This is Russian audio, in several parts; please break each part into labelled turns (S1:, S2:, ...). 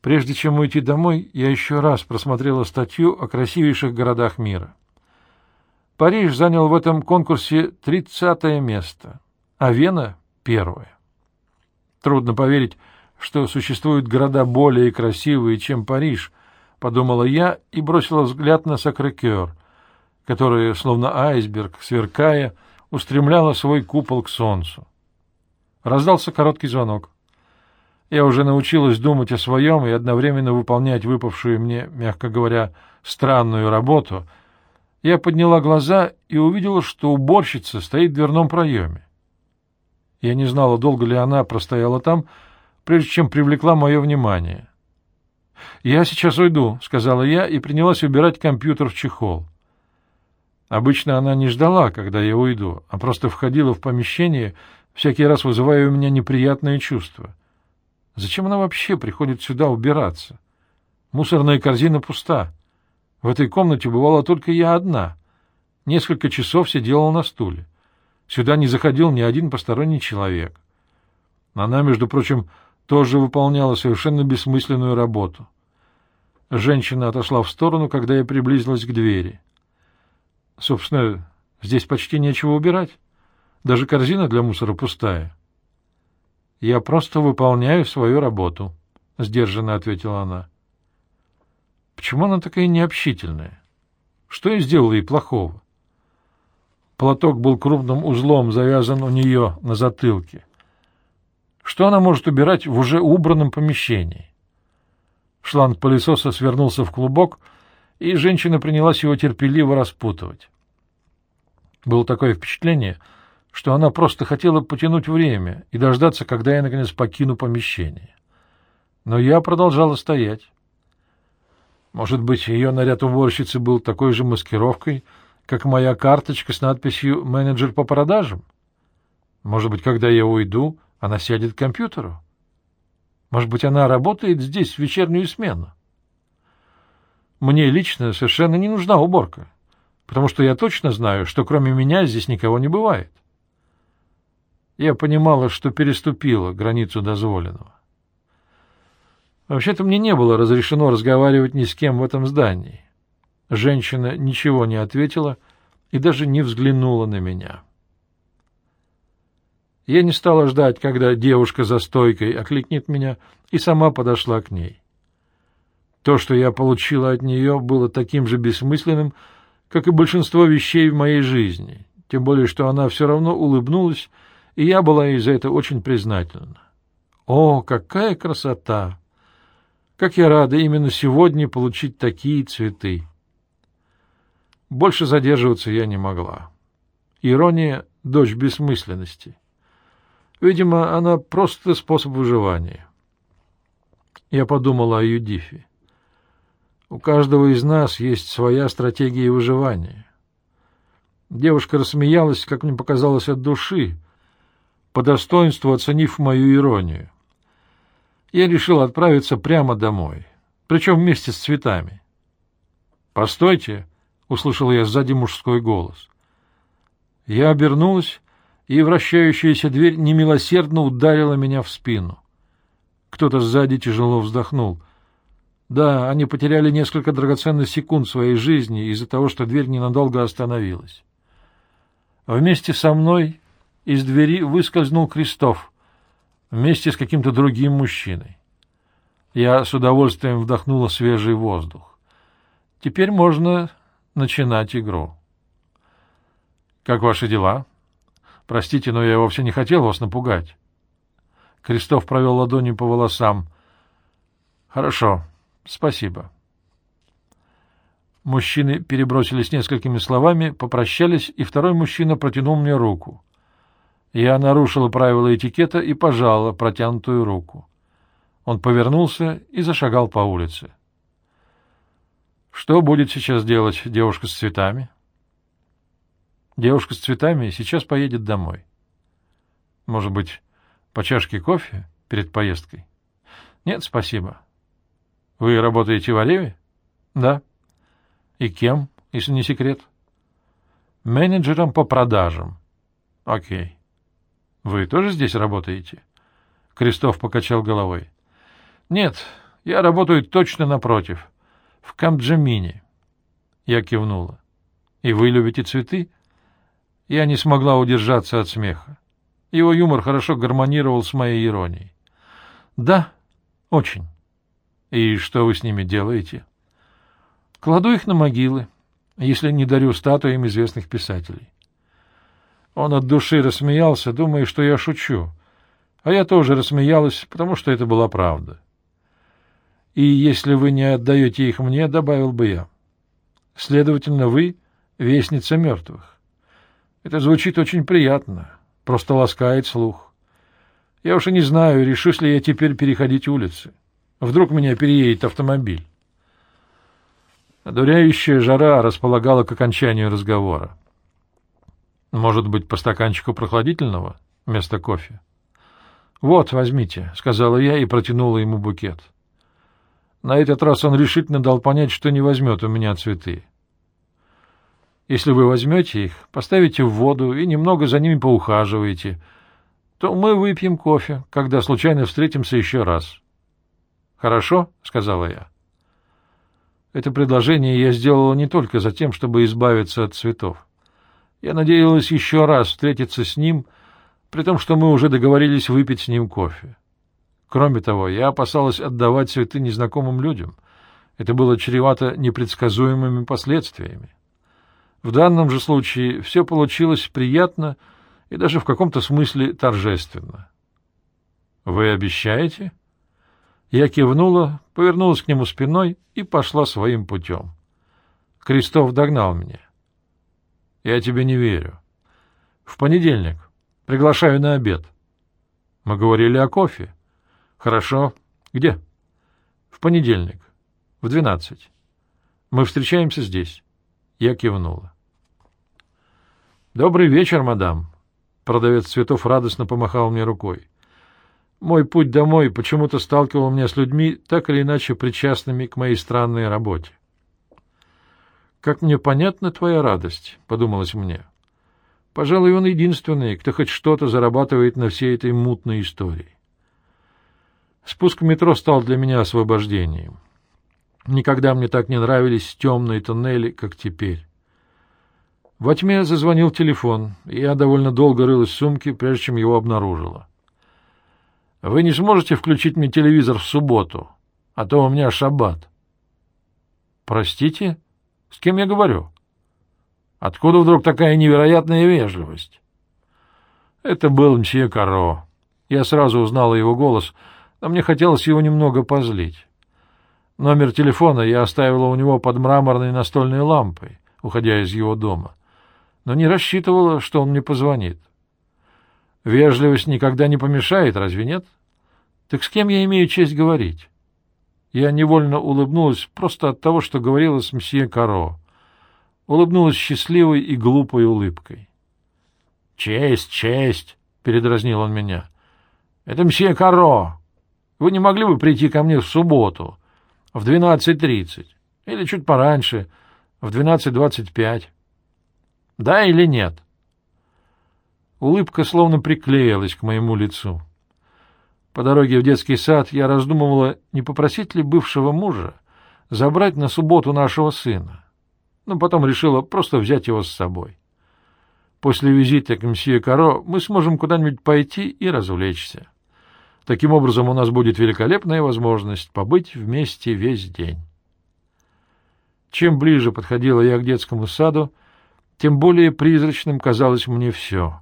S1: Прежде чем уйти домой, я еще раз просмотрела статью о красивейших городах мира. Париж занял в этом конкурсе тридцатое место, а Вена — первое. Трудно поверить, что существуют города более красивые, чем Париж, — подумала я и бросила взгляд на Сакрекер, который, словно айсберг, сверкая, устремляла свой купол к солнцу. Раздался короткий звонок. Я уже научилась думать о своем и одновременно выполнять выпавшую мне, мягко говоря, странную работу. Я подняла глаза и увидела, что уборщица стоит в дверном проеме. Я не знала, долго ли она простояла там, прежде чем привлекла мое внимание. «Я сейчас уйду», — сказала я и принялась убирать компьютер в чехол. Обычно она не ждала, когда я уйду, а просто входила в помещение, всякий раз вызывая у меня неприятные чувства. Зачем она вообще приходит сюда убираться? Мусорная корзина пуста. В этой комнате бывала только я одна. Несколько часов сидела на стуле. Сюда не заходил ни один посторонний человек. Она, между прочим, тоже выполняла совершенно бессмысленную работу. Женщина отошла в сторону, когда я приблизилась к двери. Собственно, здесь почти нечего убирать. Даже корзина для мусора пустая. — Я просто выполняю свою работу, — сдержанно ответила она. — Почему она такая необщительная? Что я сделала ей плохого? Платок был крупным узлом завязан у нее на затылке. Что она может убирать в уже убранном помещении? Шланг пылесоса свернулся в клубок, и женщина принялась его терпеливо распутывать. Было такое впечатление — что она просто хотела потянуть время и дождаться, когда я, наконец, покину помещение. Но я продолжала стоять. Может быть, ее наряд уборщицы был такой же маскировкой, как моя карточка с надписью «Менеджер по продажам»? Может быть, когда я уйду, она сядет к компьютеру? Может быть, она работает здесь в вечернюю смену? Мне лично совершенно не нужна уборка, потому что я точно знаю, что кроме меня здесь никого не бывает. Я понимала, что переступила границу дозволенного. Вообще-то мне не было разрешено разговаривать ни с кем в этом здании. Женщина ничего не ответила и даже не взглянула на меня. Я не стала ждать, когда девушка за стойкой окликнет меня, и сама подошла к ней. То, что я получила от нее, было таким же бессмысленным, как и большинство вещей в моей жизни, тем более, что она все равно улыбнулась и я была ей за это очень признательна. О, какая красота! Как я рада именно сегодня получить такие цветы! Больше задерживаться я не могла. Ирония — дочь бессмысленности. Видимо, она просто способ выживания. Я подумала о Юдифе. У каждого из нас есть своя стратегия выживания. Девушка рассмеялась, как мне показалось, от души, по достоинству оценив мою иронию. Я решил отправиться прямо домой, причем вместе с цветами. «Постойте!» — услышал я сзади мужской голос. Я обернулась, и вращающаяся дверь немилосердно ударила меня в спину. Кто-то сзади тяжело вздохнул. Да, они потеряли несколько драгоценных секунд своей жизни из-за того, что дверь ненадолго остановилась. Вместе со мной из двери выскользнул Крестов вместе с каким-то другим мужчиной. Я с удовольствием вдохнула свежий воздух. Теперь можно начинать игру. «Как ваши дела?» «Простите, но я вовсе не хотел вас напугать». Крестов провел ладонью по волосам. «Хорошо, спасибо». Мужчины перебросились несколькими словами, попрощались, и второй мужчина протянул мне руку. Я нарушила правила этикета и пожала протянутую руку. Он повернулся и зашагал по улице. Что будет сейчас делать девушка с цветами? Девушка с цветами сейчас поедет домой. Может быть, по чашке кофе перед поездкой? Нет, спасибо. Вы работаете в Ореве? Да. И кем, если не секрет? Менеджером по продажам. Окей. — Вы тоже здесь работаете? Крестов покачал головой. — Нет, Я работаю точно напротив, в Камджамине. Я кивнула. И вы любите цветы? Я не смогла удержаться от смеха. Его юмор хорошо гармонировал с моей иронией. Да, очень. И что вы с ними делаете? Кладу их на могилы, если не дарю статуям известных писателей. Он от души рассмеялся, думая, что я шучу. А я тоже рассмеялась, потому что это была правда. И если вы не отдаете их мне, добавил бы я. Следовательно, вы — вестница мертвых. Это звучит очень приятно, просто ласкает слух. Я уж и не знаю, решусь ли я теперь переходить улицы. Вдруг меня переедет автомобиль. Одуряющая жара располагала к окончанию разговора. Может быть, по стаканчику прохладительного вместо кофе? — Вот, возьмите, — сказала я и протянула ему букет. На этот раз он решительно дал понять, что не возьмет у меня цветы. Если вы возьмете их, поставите в воду и немного за ними поухаживаете, то мы выпьем кофе, когда случайно встретимся еще раз. — Хорошо, — сказала я. Это предложение я сделала не только за тем, чтобы избавиться от цветов. Я надеялась еще раз встретиться с ним, при том, что мы уже договорились выпить с ним кофе. Кроме того, я опасалась отдавать цветы незнакомым людям. Это было чревато непредсказуемыми последствиями. В данном же случае все получилось приятно и даже в каком-то смысле торжественно. — Вы обещаете? Я кивнула, повернулась к нему спиной и пошла своим путем. Крестов догнал меня. — Я тебе не верю. — В понедельник. Приглашаю на обед. — Мы говорили о кофе. — Хорошо. Где? — В понедельник. В двенадцать. Мы встречаемся здесь. Я кивнула. — Добрый вечер, мадам. Продавец цветов радостно помахал мне рукой. Мой путь домой почему-то сталкивал меня с людьми, так или иначе причастными к моей странной работе. «Как мне понятна твоя радость», — подумалось мне. «Пожалуй, он единственный, кто хоть что-то зарабатывает на всей этой мутной истории». Спуск в метро стал для меня освобождением. Никогда мне так не нравились темные туннели, как теперь. Во тьме зазвонил телефон, и я довольно долго рылась в сумке, прежде чем его обнаружила. «Вы не сможете включить мне телевизор в субботу, а то у меня шаббат». «Простите?» С кем я говорю? Откуда вдруг такая невероятная вежливость? Это был мсье Каро. Я сразу узнала его голос, но мне хотелось его немного позлить. Номер телефона я оставила у него под мраморной настольной лампой, уходя из его дома, но не рассчитывала, что он мне позвонит. Вежливость никогда не помешает, разве нет? Так с кем я имею честь говорить? Я невольно улыбнулась просто от того, что говорила с мсье Каро. Улыбнулась счастливой и глупой улыбкой. — Честь, честь! — передразнил он меня. — Это мсье Каро. Вы не могли бы прийти ко мне в субботу в двенадцать тридцать или чуть пораньше, в двенадцать двадцать пять? Да или нет? Улыбка словно приклеилась к моему лицу. — по дороге в детский сад я раздумывала, не попросить ли бывшего мужа забрать на субботу нашего сына. Но потом решила просто взять его с собой. После визита к мсье Каро мы сможем куда-нибудь пойти и развлечься. Таким образом, у нас будет великолепная возможность побыть вместе весь день. Чем ближе подходила я к детскому саду, тем более призрачным казалось мне все.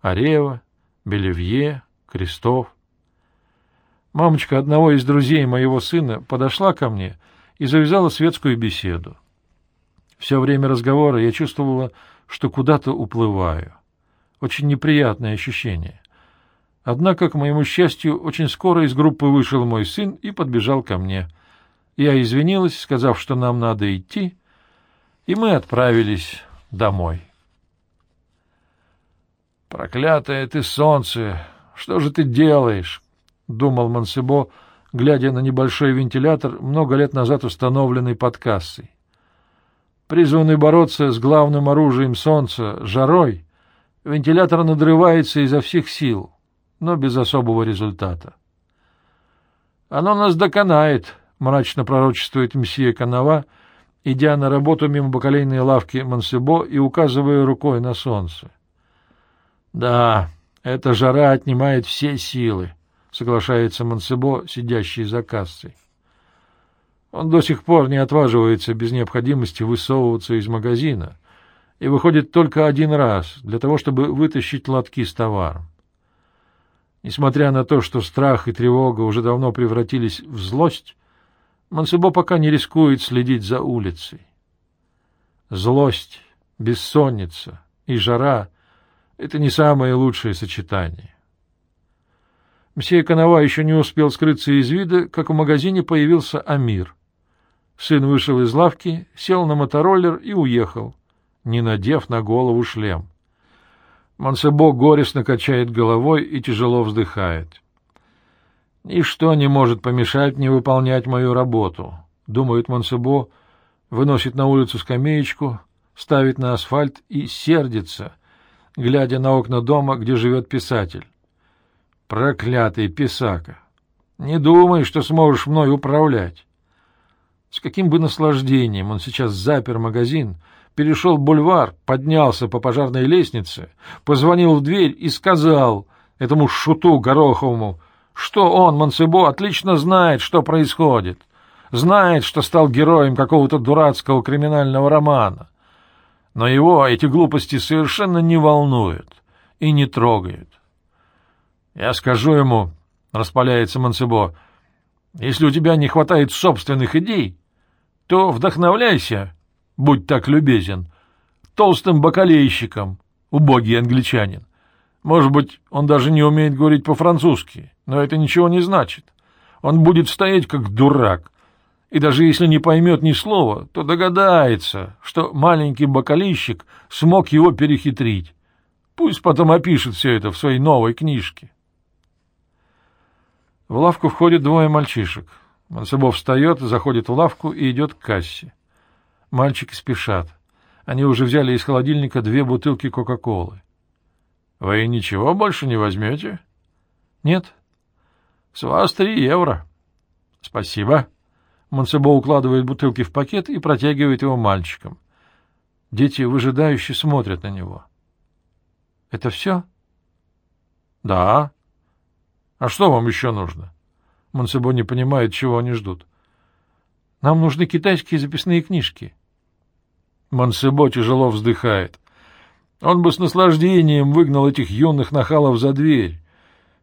S1: Арева, Белевье, Крестов — Мамочка одного из друзей моего сына подошла ко мне и завязала светскую беседу. Все время разговора я чувствовала, что куда-то уплываю. Очень неприятное ощущение. Однако, к моему счастью, очень скоро из группы вышел мой сын и подбежал ко мне. Я извинилась, сказав, что нам надо идти, и мы отправились домой. «Проклятое ты солнце! Что же ты делаешь?» — думал Мансебо, глядя на небольшой вентилятор, много лет назад установленный под кассой. Призванный бороться с главным оружием солнца — жарой, вентилятор надрывается изо всех сил, но без особого результата. Оно нас доконает, — мрачно пророчествует мсье Канава, идя на работу мимо бакалейной лавки Мансебо и указывая рукой на солнце. — Да, эта жара отнимает все силы, — соглашается Мансебо, сидящий за кассой. Он до сих пор не отваживается без необходимости высовываться из магазина и выходит только один раз для того, чтобы вытащить лотки с товаром. Несмотря на то, что страх и тревога уже давно превратились в злость, Мансебо пока не рискует следить за улицей. Злость, бессонница и жара — это не самое лучшее сочетание. Мсье Канава еще не успел скрыться из вида, как в магазине появился Амир. Сын вышел из лавки, сел на мотороллер и уехал, не надев на голову шлем. Монсебо горестно качает головой и тяжело вздыхает. «Ничто не может помешать мне выполнять мою работу», — думает Монсебо, выносит на улицу скамеечку, ставит на асфальт и сердится, глядя на окна дома, где живет писатель. «Проклятый писака! Не думай, что сможешь мной управлять!» С каким бы наслаждением он сейчас запер магазин — перешел бульвар, поднялся по пожарной лестнице, позвонил в дверь и сказал этому шуту Гороховому, что он, Монсебо, отлично знает, что происходит, знает, что стал героем какого-то дурацкого криминального романа. Но его эти глупости совершенно не волнуют и не трогают. Я скажу ему, — распаляется Монсебо, — если у тебя не хватает собственных идей, то вдохновляйся будь так любезен, толстым бакалейщиком, убогий англичанин. Может быть, он даже не умеет говорить по-французски, но это ничего не значит. Он будет стоять как дурак, и даже если не поймет ни слова, то догадается, что маленький бакалейщик смог его перехитрить. Пусть потом опишет все это в своей новой книжке. В лавку входят двое мальчишек. Мансебов встает, заходит в лавку и идет к кассе. Мальчики спешат. Они уже взяли из холодильника две бутылки Кока-Колы. — Вы ничего больше не возьмете? — Нет. — С вас три евро. — Спасибо. Монсебо укладывает бутылки в пакет и протягивает его мальчикам. Дети выжидающе смотрят на него. — Это все? — Да. — А что вам еще нужно? Монсебо не понимает, чего они ждут. — Нам нужны китайские записные книжки. — Мансебо тяжело вздыхает. Он бы с наслаждением выгнал этих юных нахалов за дверь.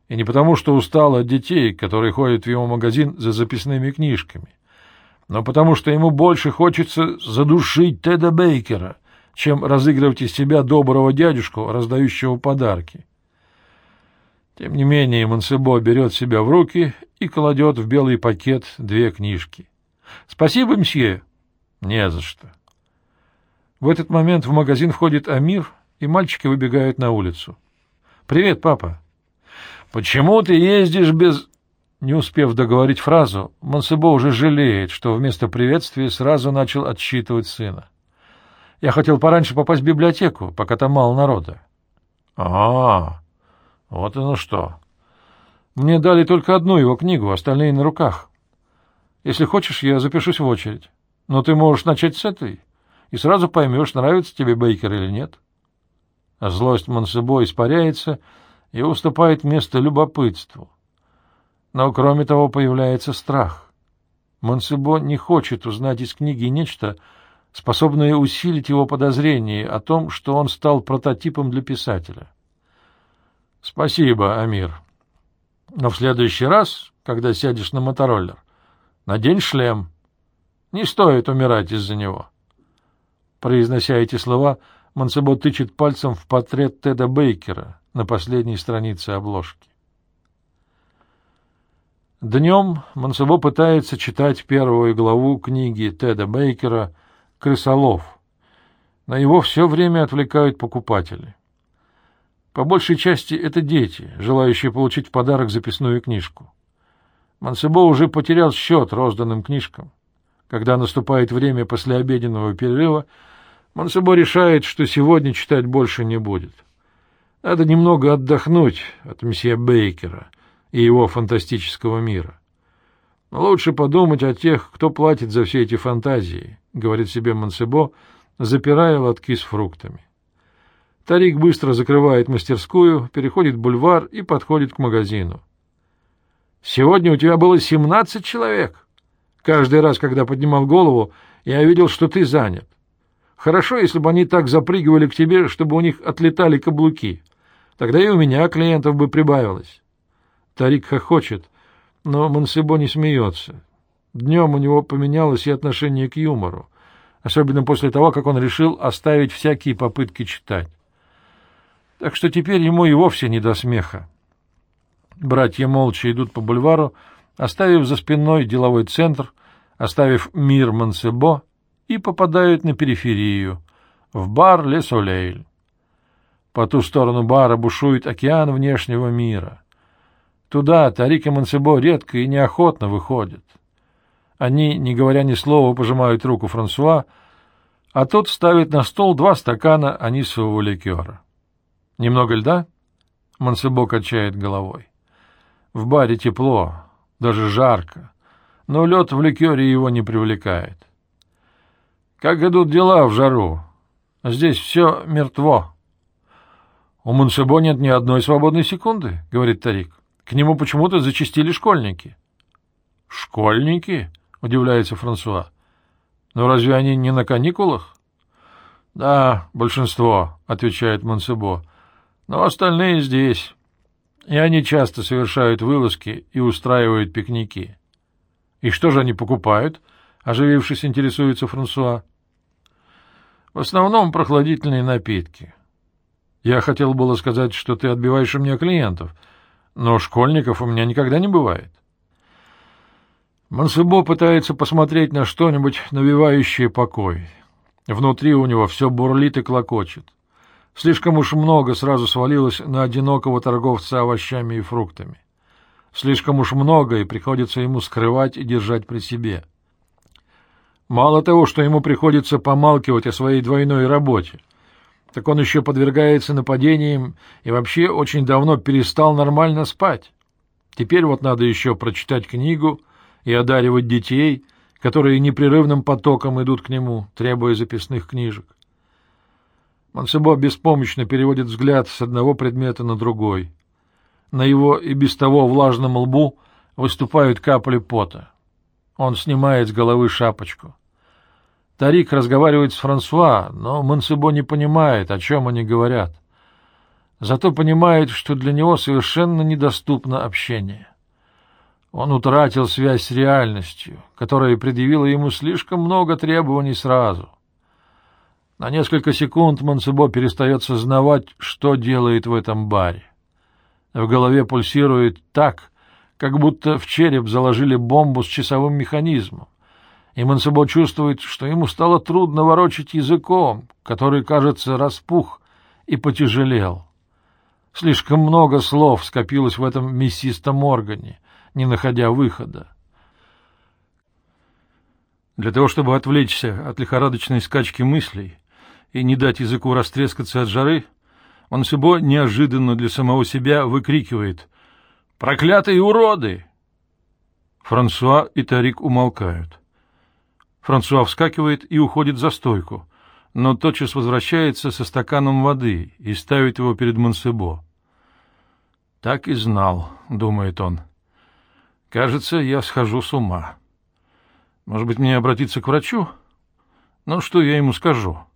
S1: И не потому, что устал от детей, которые ходят в его магазин за записными книжками, но потому, что ему больше хочется задушить Теда Бейкера, чем разыгрывать из себя доброго дядюшку, раздающего подарки. Тем не менее, Мансебо берет себя в руки и кладет в белый пакет две книжки. — Спасибо, мсье. — Не за что. В этот момент в магазин входит Амир, и мальчики выбегают на улицу. «Привет, папа!» «Почему ты ездишь без...» Не успев договорить фразу, Монсебо уже жалеет, что вместо приветствия сразу начал отсчитывать сына. «Я хотел пораньше попасть в библиотеку, пока там мало народа». «А, вот оно что!» «Мне дали только одну его книгу, остальные на руках. Если хочешь, я запишусь в очередь. Но ты можешь начать с этой и сразу поймешь, нравится тебе Бейкер или нет. Злость Монсебо испаряется и уступает место любопытству. Но кроме того появляется страх. Монсебо не хочет узнать из книги нечто, способное усилить его подозрение о том, что он стал прототипом для писателя. Спасибо, Амир. Но в следующий раз, когда сядешь на мотороллер, надень шлем. Не стоит умирать из-за него. — Произнося эти слова, Монсебо тычет пальцем в портрет Теда Бейкера на последней странице обложки. Днем Монсебо пытается читать первую главу книги Теда Бейкера «Крысолов», но его все время отвлекают покупатели. По большей части это дети, желающие получить в подарок записную книжку. Монсебо уже потерял счет розданным книжкам. Когда наступает время послеобеденного перерыва, Монсебо решает, что сегодня читать больше не будет. Надо немного отдохнуть от месье Бейкера и его фантастического мира. Лучше подумать о тех, кто платит за все эти фантазии, — говорит себе Мансебо, запирая лотки с фруктами. Тарик быстро закрывает мастерскую, переходит бульвар и подходит к магазину. «Сегодня у тебя было семнадцать человек. Каждый раз, когда поднимал голову, я видел, что ты занят. Хорошо, если бы они так запрыгивали к тебе, чтобы у них отлетали каблуки. Тогда и у меня клиентов бы прибавилось». Тарик хохочет, но Мансебо не смеется. Днем у него поменялось и отношение к юмору, особенно после того, как он решил оставить всякие попытки читать так что теперь ему и вовсе не до смеха. Братья молча идут по бульвару, оставив за спиной деловой центр, оставив мир Мансебо, и попадают на периферию, в бар «Ле Солейль». По ту сторону бара бушует океан внешнего мира. Туда Тарик и Мансебо редко и неохотно выходят. Они, не говоря ни слова, пожимают руку Франсуа, а тот ставит на стол два стакана анисового ликера. Немного льда? Мансебо качает головой. В баре тепло, даже жарко, но лед в ликере его не привлекает. Как идут дела в жару? Здесь все мертво. У Мансебо нет ни одной свободной секунды, говорит Тарик. К нему почему-то зачастили школьники. Школьники? Удивляется Франсуа. Но разве они не на каникулах? Да, большинство, отвечает Мансебо но остальные здесь, и они часто совершают вылазки и устраивают пикники. — И что же они покупают? — оживившись, интересуется Франсуа. — В основном прохладительные напитки. Я хотел было сказать, что ты отбиваешь у меня клиентов, но школьников у меня никогда не бывает. Мансебо пытается посмотреть на что-нибудь, навевающее покой. Внутри у него все бурлит и клокочет. Слишком уж много сразу свалилось на одинокого торговца овощами и фруктами. Слишком уж много, и приходится ему скрывать и держать при себе. Мало того, что ему приходится помалкивать о своей двойной работе, так он еще подвергается нападениям и вообще очень давно перестал нормально спать. Теперь вот надо еще прочитать книгу и одаривать детей, которые непрерывным потоком идут к нему, требуя записных книжек. Мансебо беспомощно переводит взгляд с одного предмета на другой. На его и без того влажном лбу выступают капли пота. Он снимает с головы шапочку. Тарик разговаривает с Франсуа, но Мансебо не понимает, о чем они говорят. Зато понимает, что для него совершенно недоступно общение. Он утратил связь с реальностью, которая предъявила ему слишком много требований сразу. На несколько секунд Мансебо перестает сознавать, что делает в этом баре. В голове пульсирует так, как будто в череп заложили бомбу с часовым механизмом. И Мансебо чувствует, что ему стало трудно ворочать языком, который, кажется, распух и потяжелел. Слишком много слов скопилось в этом мясистом органе, не находя выхода. Для того, чтобы отвлечься от лихорадочной скачки мыслей, и не дать языку растрескаться от жары, он Сюбо неожиданно для самого себя выкрикивает «Проклятые уроды!». Франсуа и Тарик умолкают. Франсуа вскакивает и уходит за стойку, но тотчас возвращается со стаканом воды и ставит его перед Монсебо. «Так и знал», — думает он. «Кажется, я схожу с ума. Может быть, мне обратиться к врачу? Ну, что я ему скажу?»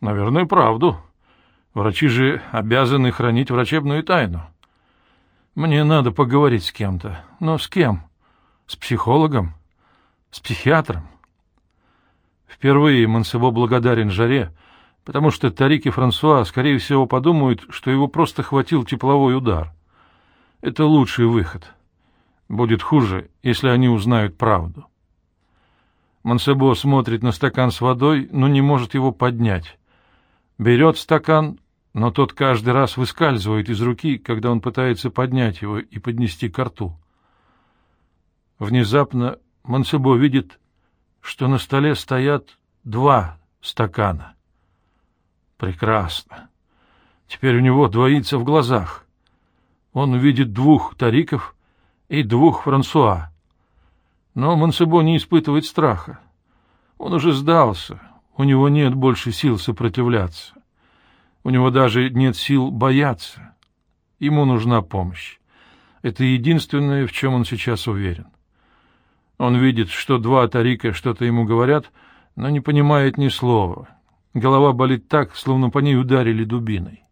S1: Наверное, правду. Врачи же обязаны хранить врачебную тайну. Мне надо поговорить с кем-то. Но с кем? С психологом? С психиатром? Впервые Мансебо благодарен жаре, потому что Тарик и Франсуа, скорее всего, подумают, что его просто хватил тепловой удар. Это лучший выход. Будет хуже, если они узнают правду. Мансебо смотрит на стакан с водой, но не может его поднять. Берет стакан, но тот каждый раз выскальзывает из руки, когда он пытается поднять его и поднести к рту. Внезапно Мансебо видит, что на столе стоят два стакана. Прекрасно. Теперь у него двоится в глазах. Он увидит двух Тариков и двух Франсуа. Но Мансебо не испытывает страха. Он уже сдался, у него нет больше сил сопротивляться. У него даже нет сил бояться. Ему нужна помощь. Это единственное, в чем он сейчас уверен. Он видит, что два Тарика что-то ему говорят, но не понимает ни слова. Голова болит так, словно по ней ударили дубиной.